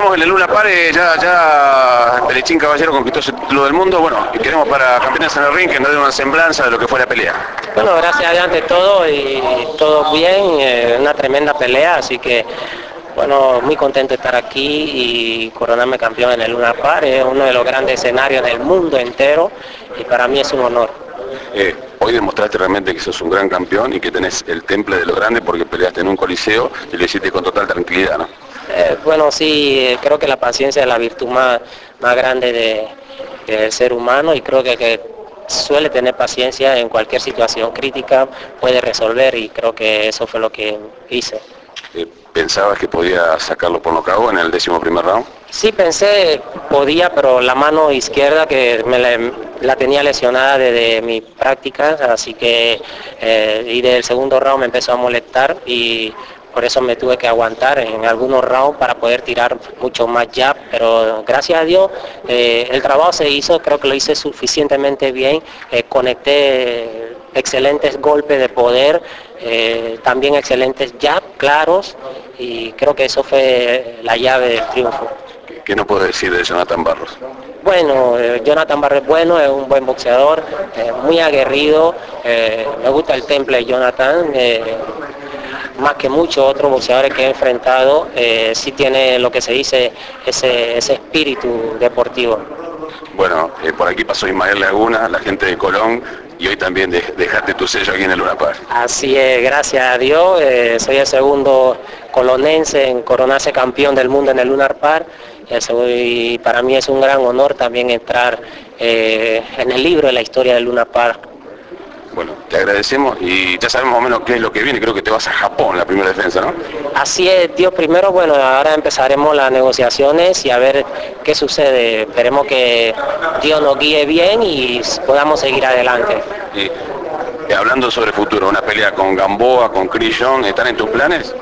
estamos en el Luna Pare, ya, ya Pelechín Caballero conquistó ese título del mundo, bueno, y queremos para campeones en el ring que nos dé una semblanza de lo que fue la pelea. Bueno, gracias a Dios ante todo y todo bien, eh, una tremenda pelea, así que bueno, muy contento de estar aquí y coronarme campeón en el Luna Par, es uno de los grandes escenarios del mundo entero y para mí es un honor. Eh, hoy demostraste realmente que sos un gran campeón y que tenés el temple de lo grande porque peleaste en un coliseo y lo hiciste con total tranquilidad, ¿no? Eh, bueno, sí, eh, creo que la paciencia es la virtud más, más grande de- del ser humano y creo que, que suele tener paciencia en cualquier situación crítica, puede resolver y creo que eso fue lo que hice. Eh, ¿Pensabas que podía sacarlo por nocaut en el décimo primer round? Sí pensé, podía, pero la mano izquierda que me la, la tenía lesionada desde mi práctica, así que eh, y del segundo round me empezó a molestar y por eso me tuve que aguantar en algunos rounds para poder tirar mucho más jab, pero gracias a Dios eh, el trabajo se hizo, creo que lo hice suficientemente bien, eh, conecté excelentes golpes de poder, eh, también excelentes jab claros y creo que eso fue la llave del triunfo. ¿Qué- ¿Qué no puedo decir de Jonathan Barros? Bueno, eh, Jonathan Barret bueno, es un buen boxeador, eh, muy aguerrido, eh, me gusta el temple de Jonathan, más que muchos otros boxeadores que he enfrentado, eh, sí tiene lo que se dice ese, ese espíritu deportivo. Bueno, eh, por aquí pasó Ismael Laguna, la gente de Colón, y hoy también de- dejaste tu sello aquí en el Luna Par. Así es, gracias a Dios, eh, soy el segundo colonense en coronarse campeón del mundo en el Lunar Par y para mí es un gran honor también entrar eh, en el libro de la historia del Lunar Par. Bueno, te agradecemos y ya sabemos más o menos qué es lo que viene. Creo que te vas a Japón la primera defensa, ¿no? Así es, Dios primero, bueno, ahora empezaremos las negociaciones y a ver qué sucede. Esperemos que Dios nos guíe bien y podamos seguir adelante. Y, eh, hablando sobre futuro, una pelea con Gamboa, con Chris Young, ¿están en tus planes?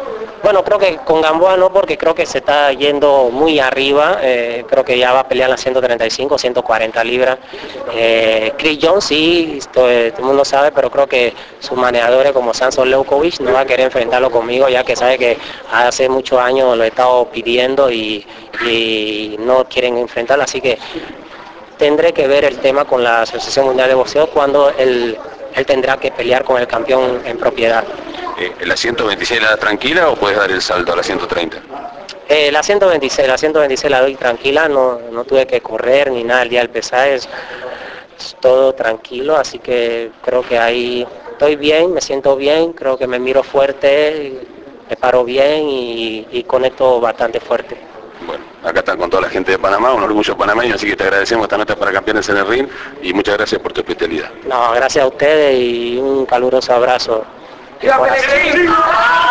Bueno, creo que con Gamboa no, porque creo que se está yendo muy arriba. eh, creo que ya va a pelear las 135, 140 libras. Eh, Chris Jones sí, eh, todo el mundo sabe, pero creo que sus manejadores como Samson Leukovic no va a querer enfrentarlo conmigo, ya que sabe que hace muchos años lo he estado pidiendo y, no quieren enfrentarlo. Así que tendré que ver el tema con la Asociación Mundial de Boxeo cuando él tendrá que pelear con el campeón en propiedad. Eh, ¿La 126 la das tranquila o puedes dar el salto a la 130? Eh, la 126, la 126 la doy tranquila, no, no tuve que correr ni nada el día del pesaje, es, es todo tranquilo, así que creo que ahí estoy bien, me siento bien, creo que me miro fuerte, me paro bien y, y conecto bastante fuerte. Bueno, acá están con toda la gente de Panamá, un orgullo panameño, así que te agradecemos esta nota para campeones en el ring y muchas gracias por tu hospitalidad. No, gracias a ustedes y un caluroso abrazo. De corazón.